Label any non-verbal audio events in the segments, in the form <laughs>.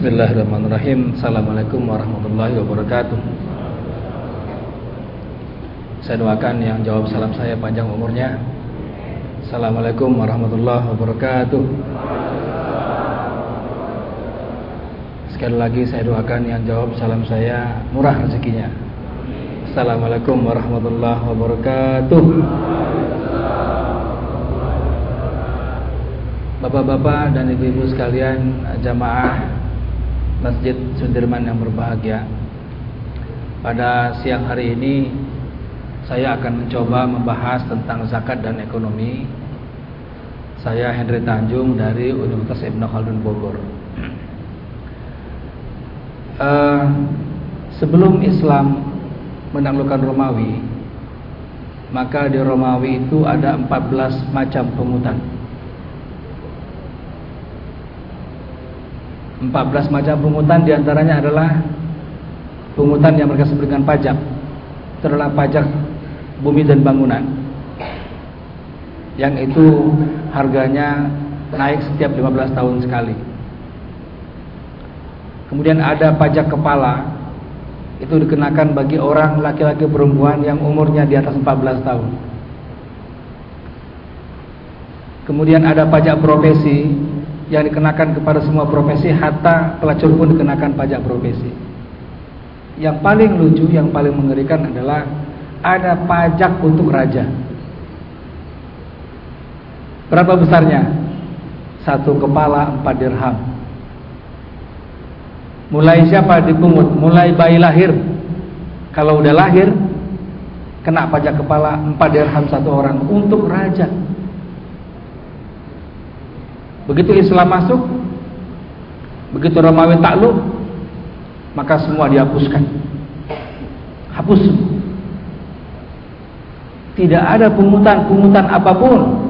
Bismillahirrahmanirrahim. Assalamualaikum warahmatullahi wabarakatuh. Saya doakan yang jawab salam saya panjang umurnya. Assalamualaikum warahmatullahi wabarakatuh. Sekali lagi saya doakan yang jawab salam saya murah rezekinya. Assalamualaikum warahmatullahi wabarakatuh. Bapak-bapak dan ibu-ibu sekalian jamaah Masjid Sudirman yang berbahagia. Pada siang hari ini Saya akan mencoba membahas tentang zakat dan ekonomi. Saya Henry Tanjung dari Universitas Ibn Khaldun Bogor. Uh, <clears throat> Sebelum Islam menaklukkan Romawi Maka di Romawi itu ada 14 macam pungutan 14 macam pungutan di antaranya adalah pungutan yang mereka sebut dengan pajak. Adalah pajak bumi dan bangunan. Yang itu harganya naik setiap 15 tahun sekali. Kemudian ada pajak kepala. Itu dikenakan bagi orang laki-laki perempuan yang umurnya di atas 14 tahun. Kemudian ada pajak profesi yang dikenakan kepada semua profesi hatta pelacur pun dikenakan pajak profesi. Yang paling lucu, yang paling mengerikan adalah ada pajak untuk raja. Berapa besarnya? Satu kepala empat dirham. Mulai siapa dipungut? Mulai bayi lahir. Kalau udah lahir, kena pajak kepala empat dirham satu orang untuk raja. Begitu Islam masuk, begitu Romawi takluk, maka semua dihapuskan. Hapus. Tidak ada pungutan-pungutan apa pun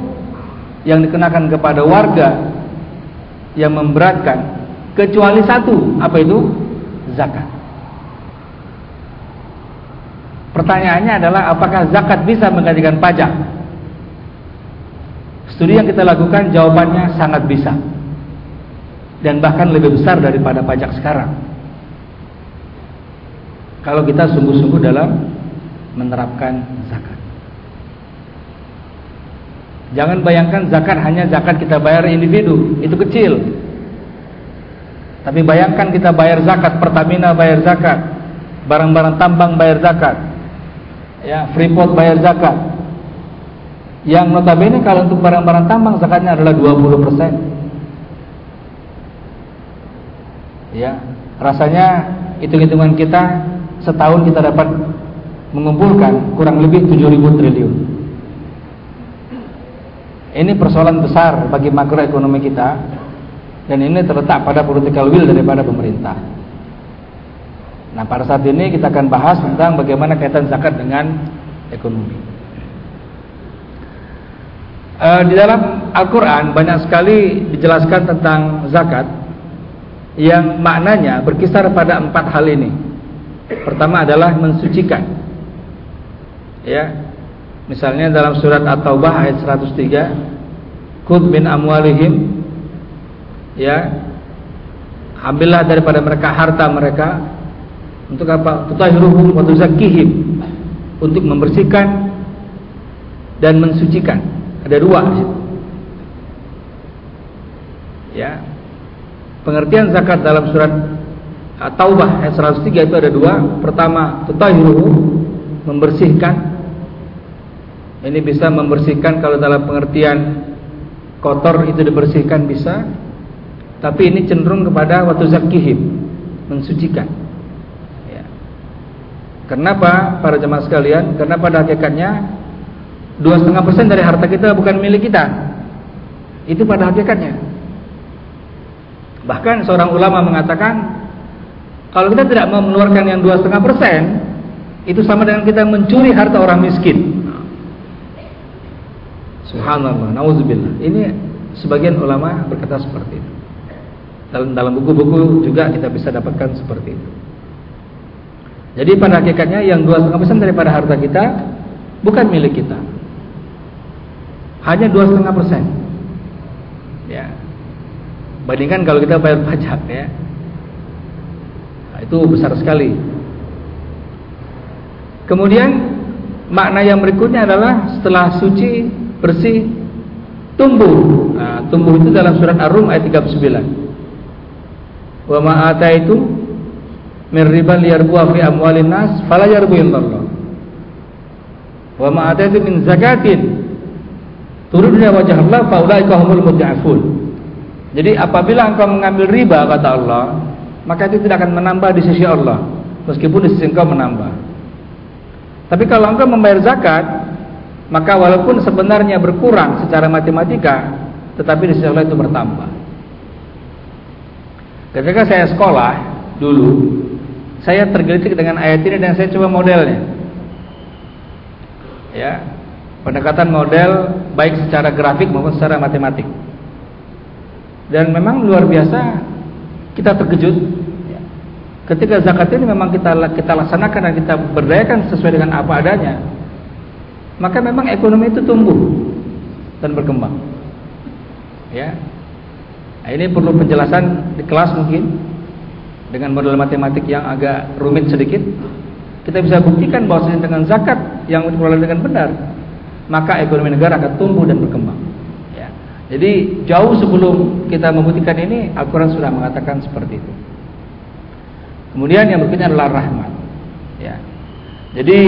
yang dikenakan kepada warga yang memberatkan kecuali satu, apa itu? Zakat. Pertanyaannya adalah apakah zakat bisa menggantikan pajak? Studi yang kita lakukan jawabannya sangat bisa. Dan bahkan lebih besar daripada pajak sekarang. Kalau kita sungguh-sungguh dalam menerapkan zakat. Jangan bayangkan zakat hanya zakat kita bayar individu, itu kecil. Tapi bayangkan kita bayar zakat, Pertamina bayar zakat, barang-barang tambang bayar zakat, ya Freeport bayar zakat, yang notabene kalau untuk barang-barang tambang zakatnya adalah 20%. Ya, rasanya hitung-hitungan kita setahun kita dapat mengumpulkan kurang lebih 7000 triliun. Ini persoalan besar bagi makroekonomi kita dan ini terletak pada political will daripada pemerintah. Nah, pada saat ini kita akan bahas tentang bagaimana kaitan zakat dengan ekonomi. E, di dalam Al-Quran banyak sekali dijelaskan tentang zakat yang maknanya berkisar pada empat hal ini. Pertama adalah mensucikan. Ya. Misalnya dalam surat At-Taubah ayat 103, "Khudh min amwalihim" ya. Ambillah daripada mereka harta mereka untuk apa? Tutahhiruhum wa tuzakkihim. Untuk membersihkan dan mensucikan. Ada dua Ya. Pengertian zakat dalam surat At-Taubah ayat 103 itu ada dua. Pertama, tutahiruhu membersihkan. Ini bisa membersihkan kalau dalam pengertian kotor itu dibersihkan bisa. Tapi ini cenderung kepada waktu zakihim mensucikan. Ya. Kenapa para jemaah sekalian? Karena pada hakikatnya dua setengah persen dari harta kita bukan milik kita. Itu pada hakikatnya. Bahkan seorang ulama mengatakan, kalau kita tidak mau mengeluarkan yang dua setengah persen, itu sama dengan kita mencuri harta orang miskin. Subhanallah, nauzubillah. Ini sebagian ulama berkata seperti itu. Dalam dalam buku-buku juga kita bisa dapatkan seperti itu. Jadi pada hakikatnya yang dua setengah persen daripada harta kita bukan milik kita hanya dua setengah persen. Ya, bandingkan kalau kita bayar pajak ya, Nah, itu besar sekali. Kemudian makna yang berikutnya adalah setelah suci, bersih, tumbuh. Nah, tumbuh itu dalam surat Ar-Rum ayat 39. Wa ma itu min riba liyarbu fi amwalin nas fala yarbu. Wa ma itu min zakatin turunnya wajah Allah faulaika humul. Jadi apabila engkau mengambil riba kata Allah, maka itu tidak akan menambah di sisi Allah meskipun di sisi engkau menambah. Tapi kalau engkau membayar zakat, maka walaupun sebenarnya berkurang secara matematika, tetapi di sisi Allah itu bertambah. Ketika saya sekolah dulu, saya tergelitik dengan ayat ini dan saya coba modelnya. Ya, pendekatan model baik secara grafik maupun secara matematik. Dan memang luar biasa kita terkejut. Ketika zakat ini memang kita kita laksanakan dan kita berdayakan sesuai dengan apa adanya maka memang ekonomi itu tumbuh dan berkembang. Ya. Nah, ini perlu penjelasan di kelas mungkin. Dengan model matematik yang agak rumit sedikit kita bisa buktikan bahwa dengan zakat yang dikelola dengan benar maka ekonomi negara akan tumbuh dan berkembang jadi jauh sebelum kita membuktikan ini Al-Quran sudah mengatakan seperti itu. Kemudian yang berikutnya adalah rahmat. Ya. Jadi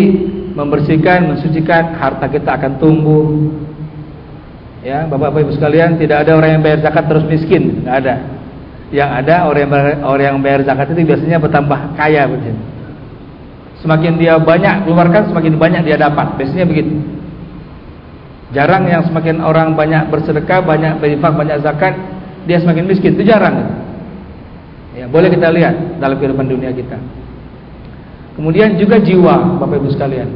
membersihkan, mensucikan harta kita akan tumbuh. Ya, Bapak-bapak Ibu sekalian, tidak ada orang yang bayar zakat terus miskin, tidak ada. Yang ada orang yang bayar, orang yang bayar zakat itu biasanya bertambah kaya begini. Semakin dia banyak keluarkan, semakin banyak dia dapat. Biasanya begitu. Jarang yang semakin orang banyak bersedekah, banyak berinfak, banyak zakat, dia semakin miskin. Itu jarang. Ya, boleh kita lihat dalam kehidupan dunia kita. Kemudian juga jiwa, Bapak Ibu sekalian.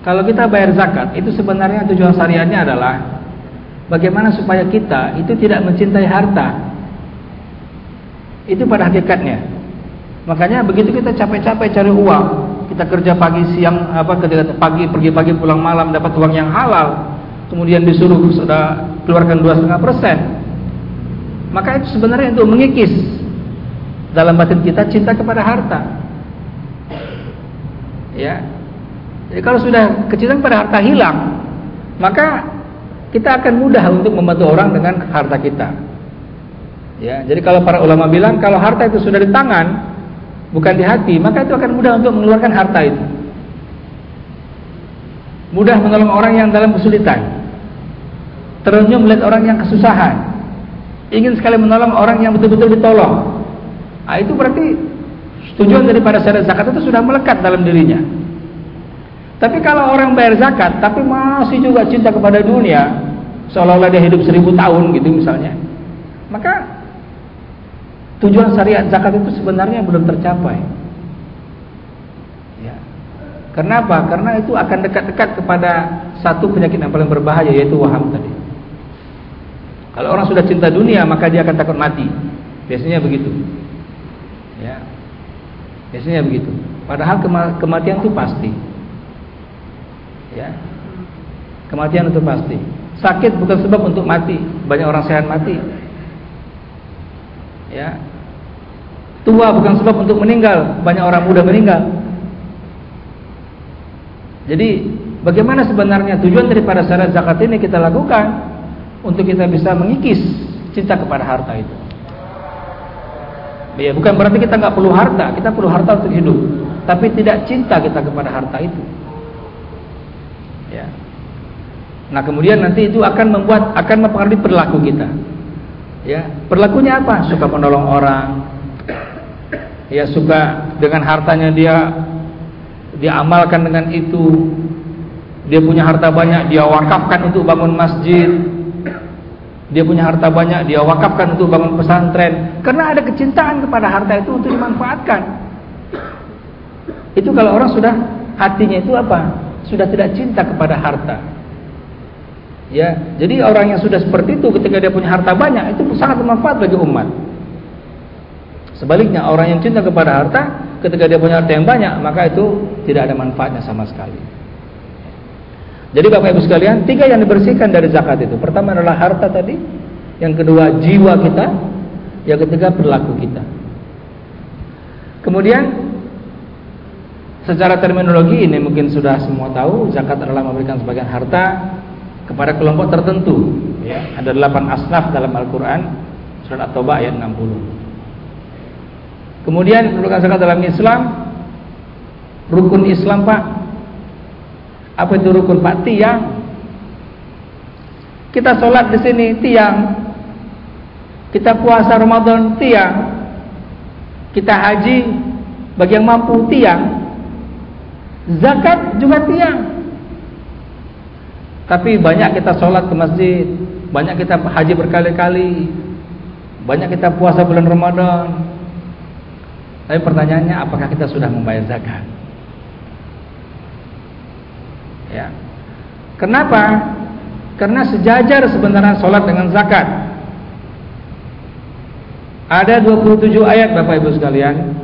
Kalau kita bayar zakat, itu sebenarnya tujuan syariatnya adalah bagaimana supaya kita itu tidak mencintai harta. Itu pada hakikatnya. Makanya begitu kita capek-capek cari uang, kita kerja pagi siang apa ketika pagi pergi pagi pulang malam dapat uang yang halal kemudian disuruh sudah keluarkan dua setengah persen. Maka itu sebenarnya untuk mengikis dalam batin kita cinta kepada harta. Ya. Jadi kalau sudah kecintaan pada harta hilang maka kita akan mudah untuk membantu orang dengan harta kita. Ya. Jadi kalau para ulama bilang kalau harta itu sudah di tangan bukan di hati, maka itu akan mudah untuk mengeluarkan harta itu. Mudah menolong orang yang dalam kesulitan. Terenyuh melihat orang yang kesusahan. Ingin sekali menolong orang yang betul-betul ditolong. Nah, itu berarti tujuan daripada syariat zakat itu sudah melekat dalam dirinya. Tapi kalau orang bayar zakat tapi masih juga cinta kepada dunia, seolah-olah dia hidup seribu tahun gitu misalnya, maka Tujuan syariat zakat itu sebenarnya belum tercapai. Ya. Kenapa? Karena itu akan dekat-dekat kepada satu penyakit yang paling berbahaya yaitu waham tadi. Kalau orang sudah cinta dunia maka dia akan takut mati. Biasanya begitu. Ya. Biasanya begitu. Padahal kematian itu pasti. Ya. Kematian itu pasti. Sakit bukan sebab untuk mati. Banyak orang sehat mati. Ya, Tua bukan sebab untuk meninggal, banyak orang muda meninggal. Jadi, bagaimana sebenarnya tujuan daripada syarat zakat ini kita lakukan untuk kita bisa mengikis cinta kepada harta itu. Ya, bukan berarti kita nggak perlu harta, kita perlu harta untuk hidup, tapi tidak cinta kita kepada harta itu. Ya. Nah, kemudian nanti itu akan membuat akan mempengaruhi perilaku kita. Ya, perilakunya apa? Suka menolong orang, ya suka dengan hartanya dia dia amalkan dengan itu. Dia punya harta banyak dia wakafkan untuk bangun masjid. Dia punya harta banyak dia wakafkan untuk bangun pesantren. Karena ada kecintaan kepada harta itu untuk dimanfaatkan. Itu kalau orang sudah hatinya itu apa? Sudah tidak cinta kepada harta ya jadi orang yang sudah seperti itu ketika dia punya harta banyak itu sangat bermanfaat bagi umat Sebaliknya orang yang cinta kepada harta ketika dia punya harta yang banyak maka itu tidak ada manfaatnya sama sekali. Jadi Bapak Ibu sekalian, tiga yang dibersihkan dari zakat itu. Pertama adalah harta tadi, yang kedua jiwa kita, yang ketiga perilaku kita. Kemudian secara terminologi ini mungkin sudah semua tahu zakat adalah memberikan sebagian harta kepada kelompok tertentu ya. Ada delapan asnaf dalam Al-Qur'an surat At-Taubah ayat 60. Kemudian perlukan zakat dalam Islam rukun Islam Pak. Apa itu rukun Pak? Tiang. Kita sholat di sini tiang. Kita puasa Ramadan tiang. Kita haji bagi yang mampu tiang. Zakat juga tiang. Tapi banyak kita sholat ke masjid, banyak kita haji berkali-kali, banyak kita puasa bulan Ramadan. Tapi pertanyaannya, apakah kita sudah membayar zakat? Ya. Kenapa? Karena sejajar sebenarnya sholat dengan zakat. Ada 27 ayat Bapak Ibu sekalian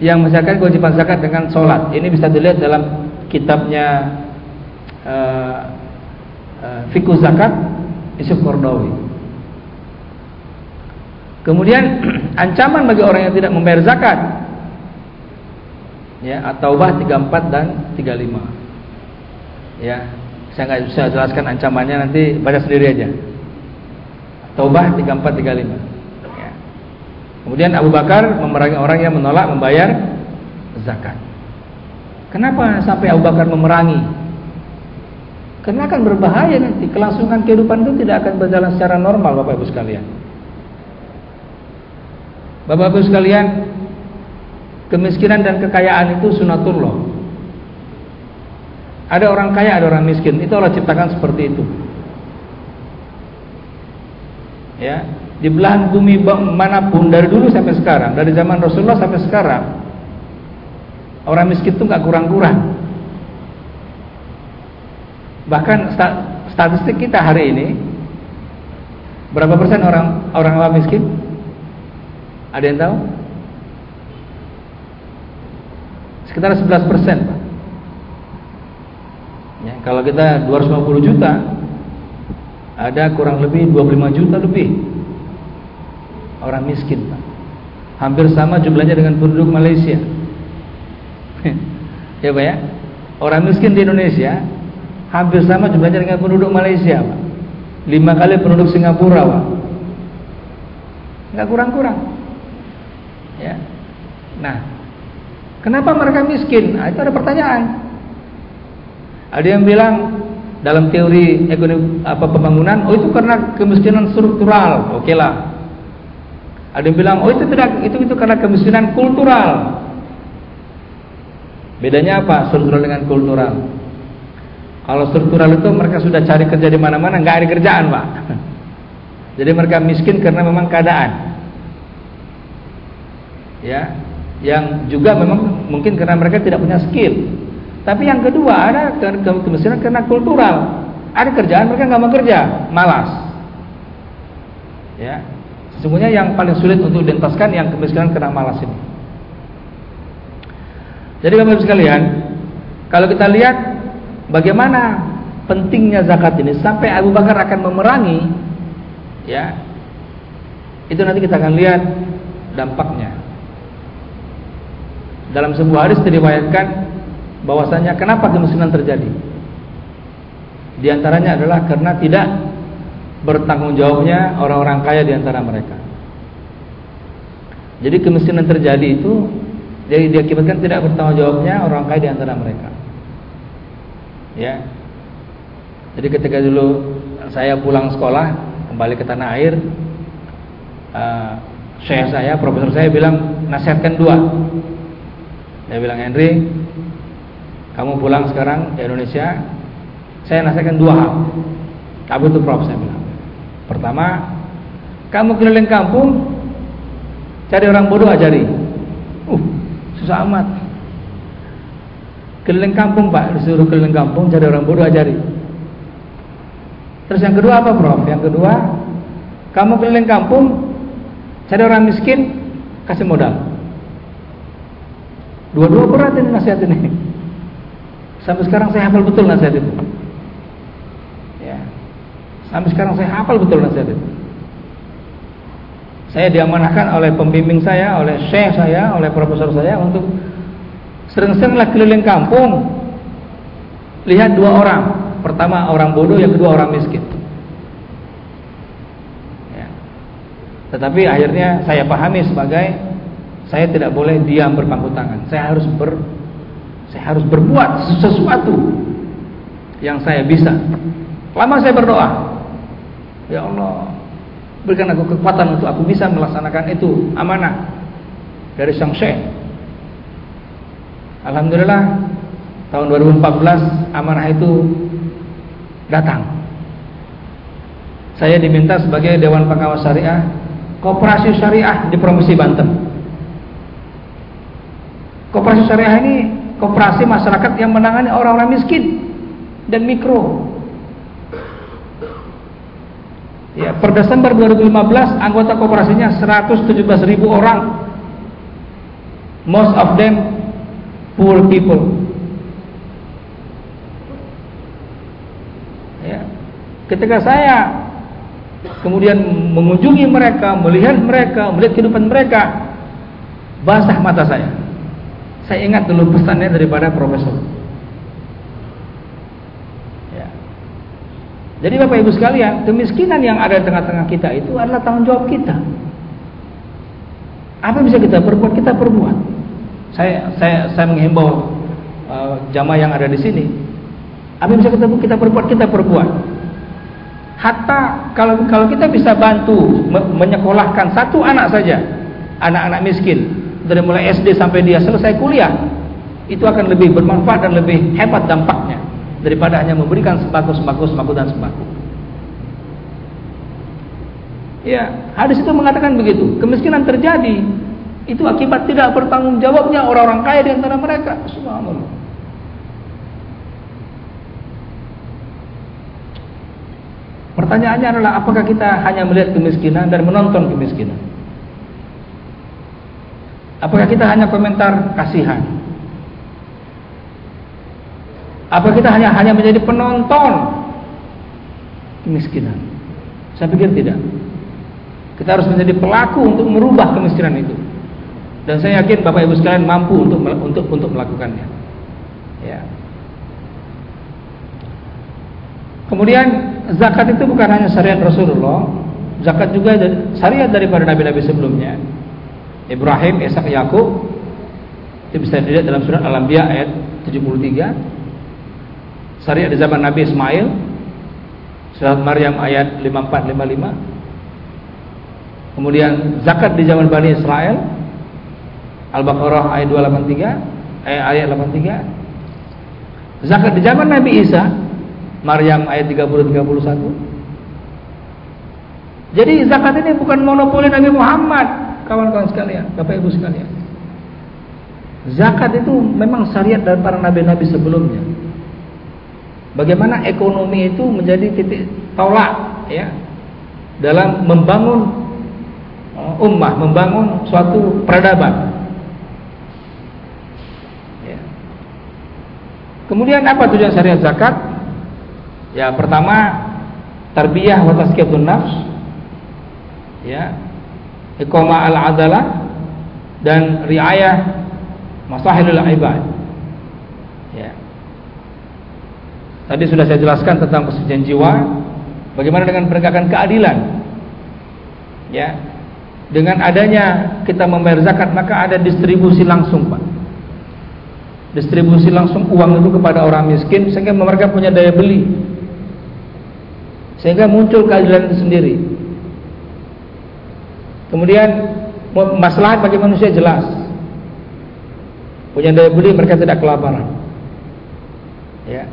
yang misalkan kewajiban zakat dengan sholat. Ini bisa dilihat dalam kitabnya uh, uh, Fikus Zakat Yusuf Kordawi. Kemudian <clears throat> ancaman bagi orang yang tidak membayar zakat. Ya, At-Taubah 34 dan 35. Ya, saya nggak bisa jelaskan ancamannya nanti baca sendiri aja. Taubah 34 35. Kemudian Abu Bakar memerangi orang yang menolak membayar zakat. Kenapa sampai Abu Bakar memerangi? Karena akan berbahaya nanti kelangsungan kehidupan itu tidak akan berjalan secara normal Bapak Ibu sekalian. Bapak Ibu sekalian, kemiskinan dan kekayaan itu sunatullah. Ada orang kaya, ada orang miskin. Itu Allah ciptakan seperti itu. Ya, di belahan bumi mana pun dari dulu sampai sekarang, dari zaman Rasulullah sampai sekarang, orang miskin itu nggak kurang-kurang. Bahkan statistik kita hari ini, berapa persen orang orang awam miskin? Ada yang tahu? Sekitar 11 persen, Ya, kalau kita 250 juta, ada kurang lebih 25 juta lebih orang miskin Pak. Hampir sama jumlahnya dengan penduduk Malaysia. <laughs> ya Pak ya. Orang miskin di Indonesia hampir sama jumlahnya dengan penduduk Malaysia Pak. Lima kali penduduk Singapura Pak. Enggak kurang-kurang. Ya. Nah, kenapa mereka miskin? Nah, itu ada pertanyaan. Ada yang bilang dalam teori ekonomi apa pembangunan, oh itu karena kemiskinan struktural. Oke okay lah. Ada yang bilang, oh itu tidak, itu itu karena kemiskinan kultural. Bedanya apa struktural dengan kultural? Kalau struktural itu mereka sudah cari kerja di mana-mana, nggak ada kerjaan, pak. <laughs> Jadi mereka miskin karena memang keadaan. Ya, yang juga memang mungkin karena mereka tidak punya skill. Tapi yang kedua ada kemiskinan karena kultural. Ada kerjaan mereka nggak mau kerja, malas. Ya, Sesungguhnya yang paling sulit untuk dientaskan yang kemiskinan kena malas ini. Jadi Bapak sekalian, kalau kita lihat bagaimana pentingnya zakat ini sampai Abu Bakar akan memerangi ya. Itu nanti kita akan lihat dampaknya. Dalam sebuah hadis diriwayatkan bahwasanya kenapa kemiskinan terjadi? Di antaranya adalah karena tidak bertanggung jawabnya orang-orang kaya di antara mereka. Jadi kemiskinan terjadi itu jadi diakibatkan tidak bertanggung jawabnya orang kaya di antara mereka. Ya. Jadi ketika dulu saya pulang sekolah kembali ke tanah air, uh, syekh saya, profesor saya bilang nasihatkan dua. Dia bilang Henry, kamu pulang sekarang ke Indonesia, saya nasihatkan dua hal. Apa itu prof saya bilang. Pertama, kamu keliling kampung cari orang bodoh ajari. Uh, susah amat. Keliling kampung Pak, disuruh keliling kampung cari orang bodoh ajari. Terus yang kedua apa Prof? Yang kedua, kamu keliling kampung cari orang miskin kasih modal. Dua-dua berat ini nasihat ini. Sampai sekarang saya hafal betul nasihat itu. Sampai sekarang saya hafal betul nasihat itu. Saya diamanahkan oleh pembimbing saya, oleh syekh saya, oleh profesor saya untuk sering-seringlah keliling kampung lihat dua orang. Pertama orang bodoh, yang kedua orang miskin. Ya. Tetapi akhirnya saya pahami sebagai saya tidak boleh diam berpangku tangan. Saya harus ber saya harus berbuat sesuatu yang saya bisa. Lama saya berdoa, ya Allah, berikan aku kekuatan untuk aku bisa melaksanakan itu amanah dari sang syekh. Alhamdulillah tahun 2014 amanah itu datang. Saya diminta sebagai Dewan Pengawas Syariah Koperasi Syariah di Provinsi Banten. Koperasi Syariah ini koperasi masyarakat yang menangani orang-orang miskin dan mikro. Ya, per Desember 2015 anggota koperasinya 117 ribu orang. Most of them poor people. Ya. Ketika saya kemudian mengunjungi mereka, melihat mereka, melihat kehidupan mereka, basah mata saya. Saya ingat dulu pesannya daripada profesor. Jadi Bapak Ibu sekalian, kemiskinan yang ada di tengah-tengah kita itu adalah tanggung jawab kita. Apa yang bisa kita perbuat? Kita perbuat. Saya saya saya menghimbau uh, jamaah yang ada di sini. Apa yang bisa kita kita perbuat? Kita perbuat. Hatta kalau kalau kita bisa bantu menyekolahkan satu anak saja, anak-anak miskin dari mulai SD sampai dia selesai kuliah, itu akan lebih bermanfaat dan lebih hebat dampaknya daripada hanya memberikan sembako, sembako, sembako dan sembako. Ya, hadis itu mengatakan begitu. Kemiskinan terjadi itu akibat tidak bertanggung jawabnya orang-orang kaya di antara mereka. Subhanallah. Pertanyaannya adalah apakah kita hanya melihat kemiskinan dan menonton kemiskinan? Apakah kita hanya komentar kasihan? Apa kita hanya hanya menjadi penonton kemiskinan? Saya pikir tidak. Kita harus menjadi pelaku untuk merubah kemiskinan itu. Dan saya yakin Bapak Ibu sekalian mampu untuk untuk untuk melakukannya. Ya. Kemudian zakat itu bukan hanya syariat Rasulullah, zakat juga syariat daripada nabi-nabi sebelumnya. Ibrahim, Ishak, Yakub itu bisa dilihat dalam surat Al-Anbiya ayat 73 syariat di zaman Nabi Ismail surat Maryam ayat 54 55 kemudian zakat di zaman Bani Israel Al-Baqarah ayat 283 ayat ayat 83 zakat di zaman Nabi Isa Maryam ayat 30 31 jadi zakat ini bukan monopoli Nabi Muhammad kawan-kawan sekalian Bapak Ibu sekalian. Zakat itu memang syariat dari para nabi-nabi sebelumnya. Bagaimana ekonomi itu menjadi titik tolak ya dalam membangun uh, ummah, membangun suatu peradaban. Ya. Kemudian apa tujuan syariat zakat? Ya, pertama tarbiyah wa nafs. Ya. Iqamah al-adalah dan riayah masalahul ibad. Tadi sudah saya jelaskan tentang persetujuan jiwa. Bagaimana dengan penegakan keadilan? Ya. Dengan adanya kita membayar zakat maka ada distribusi langsung, Pak. Distribusi langsung uang itu kepada orang miskin sehingga mereka punya daya beli. Sehingga muncul keadilan itu sendiri. Kemudian masalah bagi manusia jelas. Punya daya beli mereka tidak kelaparan. Ya.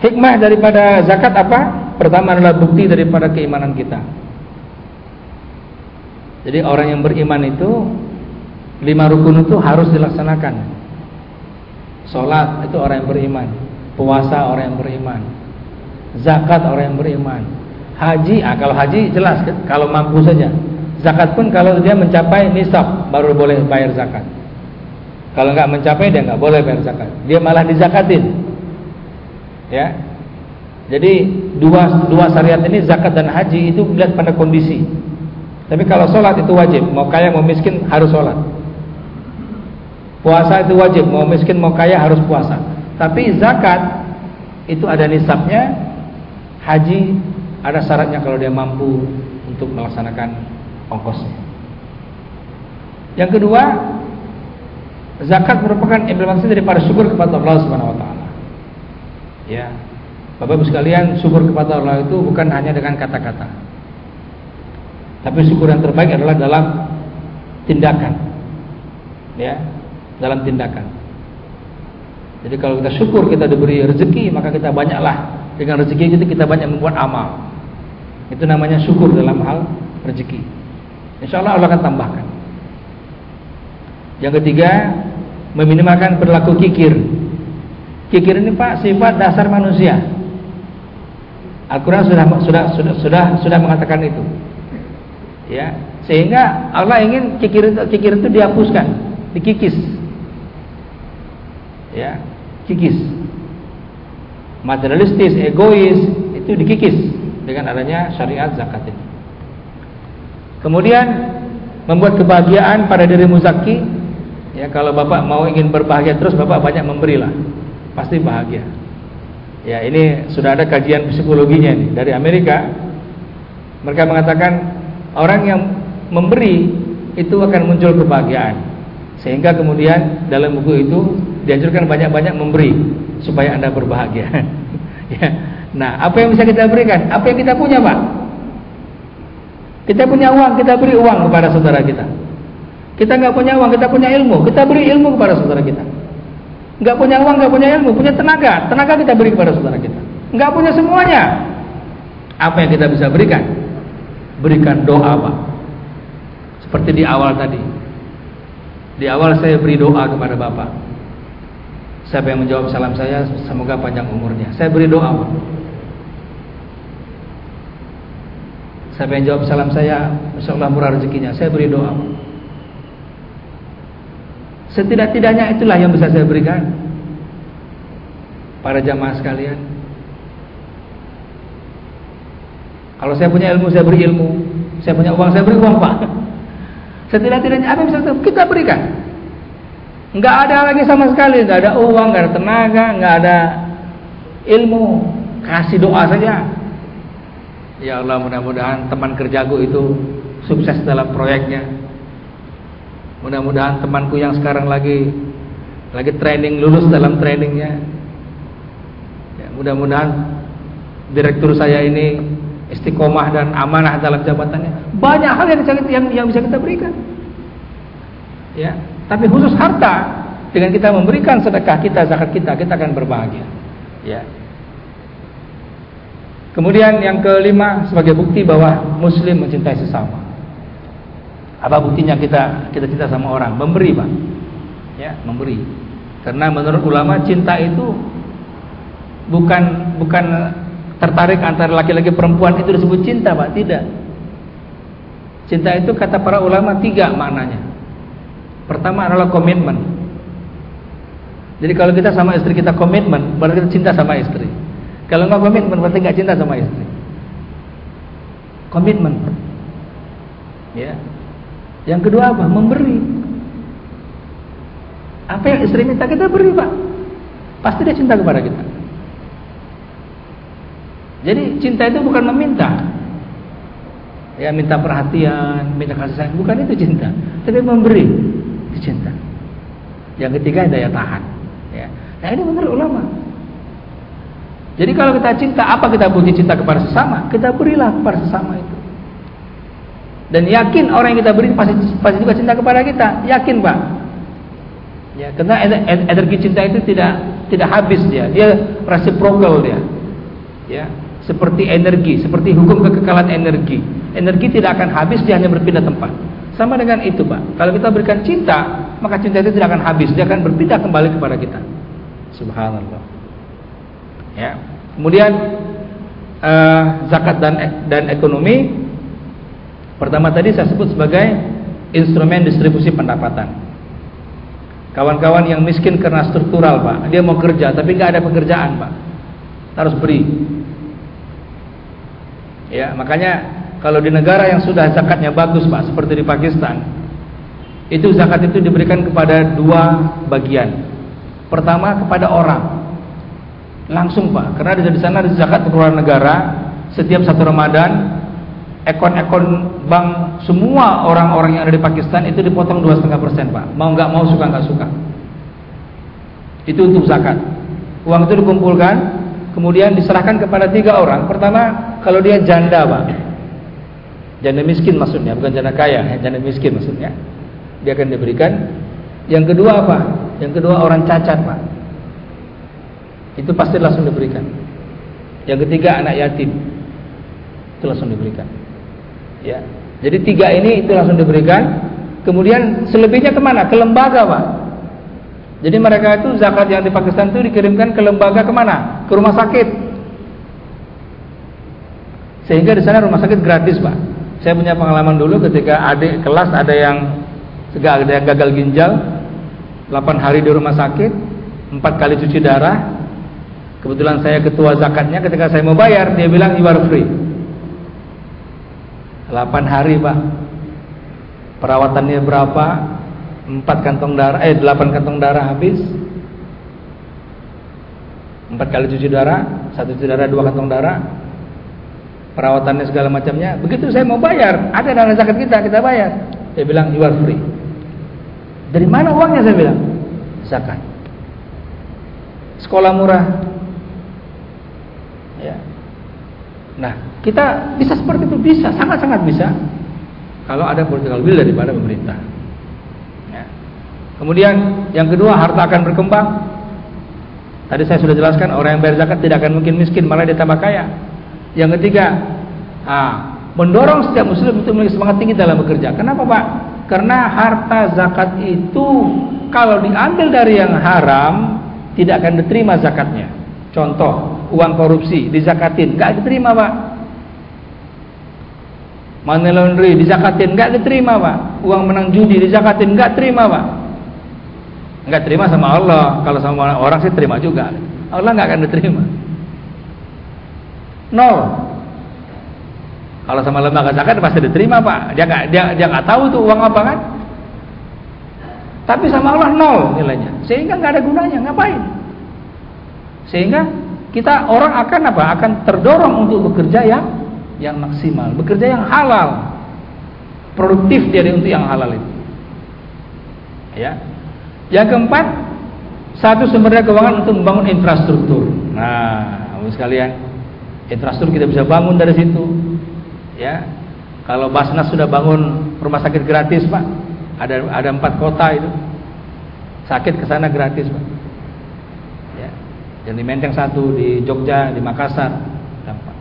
Hikmah daripada zakat apa? Pertama adalah bukti daripada keimanan kita. Jadi orang yang beriman itu lima rukun itu harus dilaksanakan. Salat itu orang yang beriman, puasa orang yang beriman, zakat orang yang beriman, haji, ah kalau haji jelas kalau mampu saja. Zakat pun kalau dia mencapai nisab baru boleh bayar zakat. Kalau nggak mencapai dia nggak boleh bayar zakat. Dia malah dizakatin. Ya. Jadi dua dua syariat ini zakat dan haji itu melihat pada kondisi. Tapi kalau sholat itu wajib, mau kaya mau miskin harus sholat. Puasa itu wajib, mau miskin mau kaya harus puasa. Tapi zakat itu ada nisabnya, haji ada syaratnya kalau dia mampu untuk melaksanakan ongkosnya. Yang kedua, zakat merupakan implementasi daripada syukur kepada Allah Subhanahu wa taala. Ya. Bapak Ibu sekalian, syukur kepada Allah itu bukan hanya dengan kata-kata. Tapi syukur yang terbaik adalah dalam tindakan. Ya, dalam tindakan. Jadi kalau kita syukur kita diberi rezeki, maka kita banyaklah dengan rezeki itu kita banyak membuat amal. Itu namanya syukur dalam hal rezeki. Insya Allah Allah akan tambahkan. Yang ketiga, meminimalkan perilaku kikir. Kikir ini Pak sifat dasar manusia. Al-Quran sudah sudah sudah sudah sudah mengatakan itu. Ya, sehingga Allah ingin kikir kikir itu dihapuskan, dikikis. Ya, kikis. Materialistis, egois itu dikikis dengan adanya syariat zakat ini. Kemudian membuat kebahagiaan pada diri muzaki. Ya, kalau Bapak mau ingin berbahagia terus, Bapak banyak memberilah. Pasti bahagia. Ya, ini sudah ada kajian psikologinya nih dari Amerika. Mereka mengatakan orang yang memberi itu akan muncul kebahagiaan. Sehingga kemudian dalam buku itu dianjurkan banyak-banyak memberi supaya Anda berbahagia. <laughs> ya. Nah, apa yang bisa kita berikan? Apa yang kita punya, Pak? Kita punya uang, kita beri uang kepada saudara kita. Kita nggak punya uang, kita punya ilmu, kita beri ilmu kepada saudara kita. Nggak punya uang, nggak punya ilmu, punya tenaga, tenaga kita beri kepada saudara kita. Nggak punya semuanya. Apa yang kita bisa berikan? Berikan doa, Pak. Seperti di awal tadi. Di awal saya beri doa kepada Bapak. Siapa yang menjawab salam saya, semoga panjang umurnya. Saya beri doa. Siapa yang jawab salam saya, Insya Allah murah rezekinya. Saya beri doa. Setidak-tidaknya itulah yang bisa saya berikan Para jamaah sekalian Kalau saya punya ilmu, saya beri ilmu Saya punya uang, saya beri uang Pak Setidak-tidaknya apa yang bisa kita berikan. Enggak ada lagi sama sekali. Enggak ada uang, enggak ada tenaga Enggak ada ilmu. Kasih doa saja. Ya Allah mudah-mudahan teman kerjaku itu Sukses dalam proyeknya. Mudah-mudahan temanku yang sekarang lagi lagi training lulus dalam trainingnya. Ya, mudah-mudahan direktur saya ini istiqomah dan amanah dalam jabatannya. Banyak hal yang bisa yang, yang bisa kita berikan. Ya, tapi khusus harta dengan kita memberikan sedekah kita, zakat kita, kita akan berbahagia. Ya. Kemudian yang kelima sebagai bukti bahwa muslim mencintai sesama. Apa buktinya kita kita cinta sama orang? Memberi, Pak. Ya, memberi. Karena menurut ulama cinta itu bukan bukan tertarik antara laki-laki perempuan itu disebut cinta, Pak. Tidak. Cinta itu kata para ulama tiga maknanya. Pertama adalah komitmen. Jadi kalau kita sama istri kita komitmen, berarti kita cinta sama istri. Kalau nggak komitmen, berarti nggak cinta sama istri. Komitmen. Ya, yang kedua apa? Memberi. Apa yang istri minta kita beri pak. Pasti dia cinta kepada kita. Jadi cinta itu bukan meminta. Ya minta perhatian, minta kasih sayang. Bukan itu cinta. Tapi memberi. Itu cinta. Yang ketiga daya tahan. Ya. Nah ini menurut ulama. Jadi kalau kita cinta, apa kita butuh cinta kepada sesama? Kita berilah kepada sesama itu. Dan yakin orang yang kita beri pasti pasti juga cinta kepada kita. Yakin, Pak. Ya, karena energi cinta itu tidak tidak habis dia. Dia reciprocal dia. Ya, seperti energi, seperti hukum kekekalan energi. Energi tidak akan habis, dia hanya berpindah tempat. Sama dengan itu, Pak. Kalau kita berikan cinta, maka cinta itu tidak akan habis, dia akan berpindah kembali kepada kita. Subhanallah. Ya. Kemudian uh, zakat dan dan ekonomi Pertama tadi saya sebut sebagai instrumen distribusi pendapatan. Kawan-kawan yang miskin karena struktural pak, dia mau kerja tapi nggak ada pekerjaan pak, harus beri. Ya makanya kalau di negara yang sudah zakatnya bagus Pak, seperti di Pakistan, itu zakat itu diberikan kepada dua bagian. Pertama kepada orang, langsung Pak, karena di sana ada zakat keluar negara setiap satu Ramadan ekon-ekon bank semua orang-orang yang ada di Pakistan itu dipotong dua setengah persen pak. Mau nggak mau suka nggak suka. Itu untuk zakat. Uang itu dikumpulkan kemudian diserahkan kepada tiga orang pertama kalau dia janda pak janda miskin maksudnya bukan janda kaya ya, janda miskin maksudnya dia akan diberikan yang kedua apa yang kedua orang cacat pak itu pasti langsung diberikan yang ketiga anak yatim itu langsung diberikan Ya. Jadi tiga ini itu langsung diberikan. Kemudian selebihnya ke mana? Ke lembaga, Pak. Jadi mereka itu zakat yang di Pakistan itu dikirimkan ke lembaga ke mana? Ke rumah sakit. Sehingga di sana rumah sakit gratis, Pak. Saya punya pengalaman dulu ketika adik kelas ada yang ada yang gagal ginjal, 8 hari di rumah sakit, 4 kali cuci darah. Kebetulan saya ketua zakatnya ketika saya mau bayar, dia bilang you are free. 8 hari pak Perawatannya berapa 4 kantong darah Eh 8 kantong darah habis 4 kali cuci darah Satu cuci darah dua kantong darah Perawatannya segala macamnya Begitu saya mau bayar Ada dana zakat kita kita bayar Dia bilang you are free Dari mana uangnya saya bilang Zakat Sekolah murah Ya Nah, kita bisa seperti itu bisa, sangat-sangat bisa. Kalau ada political will daripada pemerintah. Ya. Kemudian yang kedua harta akan berkembang. Tadi saya sudah jelaskan orang yang bayar zakat tidak akan mungkin miskin malah dia tambah kaya. Yang ketiga, ah, mendorong setiap muslim untuk memiliki semangat tinggi dalam bekerja. Kenapa Pak? Karena harta zakat itu kalau diambil dari yang haram tidak akan diterima zakatnya. Contoh, uang korupsi dizakatin, nggak diterima pak. Money laundry dizakatin, nggak diterima pak. Uang menang judi dizakatin, nggak terima pak. Nggak terima sama Allah. Kalau sama orang sih terima juga. Allah nggak akan diterima. Nol. Kalau sama lembaga zakat pasti diterima pak. Dia nggak dia dia nggak tahu tuh uang apa kan. Tapi sama Allah nol nilainya. Sehingga nggak ada gunanya. Ngapain? Sehingga kita orang akan apa? Akan terdorong untuk bekerja yang yang maksimal, bekerja yang halal. Produktif jadi untuk yang halal itu. Ya. Yang keempat, satu sumber daya keuangan untuk membangun infrastruktur. Nah, kamu sekalian, infrastruktur kita bisa bangun dari situ. Ya. Kalau Basnas sudah bangun rumah sakit gratis, Pak. Ada ada empat kota itu. Sakit ke sana gratis, Pak yang di Menteng satu di Jogja di Makassar dampak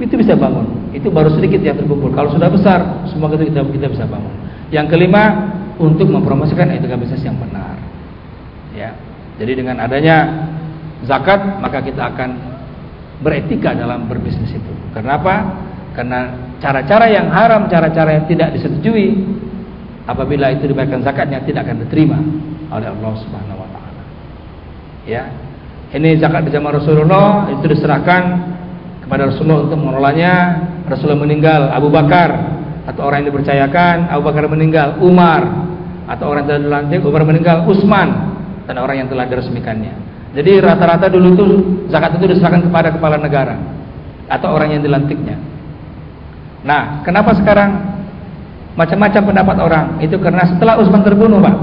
itu bisa bangun itu baru sedikit yang terkumpul kalau sudah besar semua itu kita kita bisa bangun yang kelima untuk mempromosikan etika bisnis yang benar. Ya. Jadi dengan adanya zakat maka kita akan beretika dalam berbisnis itu. Kenapa karena cara-cara yang haram cara-cara yang tidak disetujui apabila itu diberikan zakatnya tidak akan diterima oleh Allah Subhanahu wa taala. Ya. Ini zakat di zaman Rasulullah itu diserahkan kepada Rasulullah untuk mengelolanya. Rasulullah meninggal, Abu Bakar atau orang yang dipercayakan, Abu Bakar meninggal, Umar atau orang yang telah dilantik, Umar meninggal, Utsman dan orang yang telah diresmikannya. Jadi rata-rata dulu itu zakat itu diserahkan kepada kepala negara atau orang yang dilantiknya. Nah, kenapa sekarang macam-macam pendapat orang? Itu karena setelah Utsman terbunuh, Pak.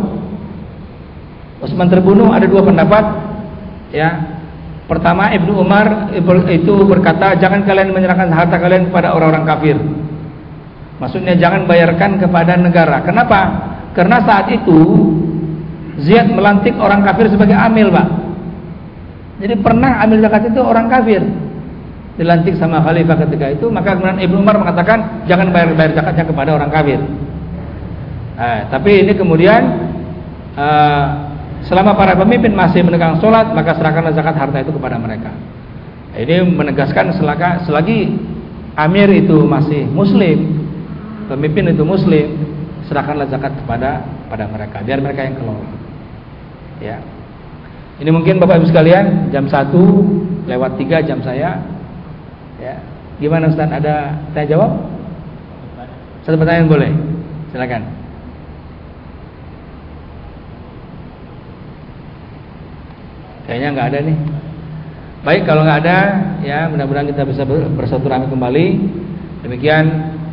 Utsman terbunuh ada dua pendapat Ya. Pertama Ibnu Umar itu berkata, "Jangan kalian menyerahkan harta kalian kepada orang-orang kafir." Maksudnya jangan bayarkan kepada negara. Kenapa? Karena saat itu Ziyad melantik orang kafir sebagai amil, Pak. Jadi pernah amil zakat itu orang kafir. Dilantik sama khalifah ketika itu, maka kemudian Ibnu Umar mengatakan jangan bayar-bayar zakatnya kepada orang kafir. Nah, tapi ini kemudian uh, Selama para pemimpin masih menegakkan sholat, maka serahkanlah zakat harta itu kepada mereka. Ini menegaskan selagi amir itu masih muslim, pemimpin itu muslim, serahkanlah zakat kepada pada mereka, biar mereka yang kelola. Ya. Ini mungkin Bapak Ibu sekalian jam 1 lewat 3 jam saya. Ya. Gimana Ustaz? Ada tanya jawab? Satu pertanyaan boleh. Silakan. Kayaknya nggak ada nih. Baik kalau nggak ada, ya mudah-mudahan kita bisa bersatu rame kembali. Demikian,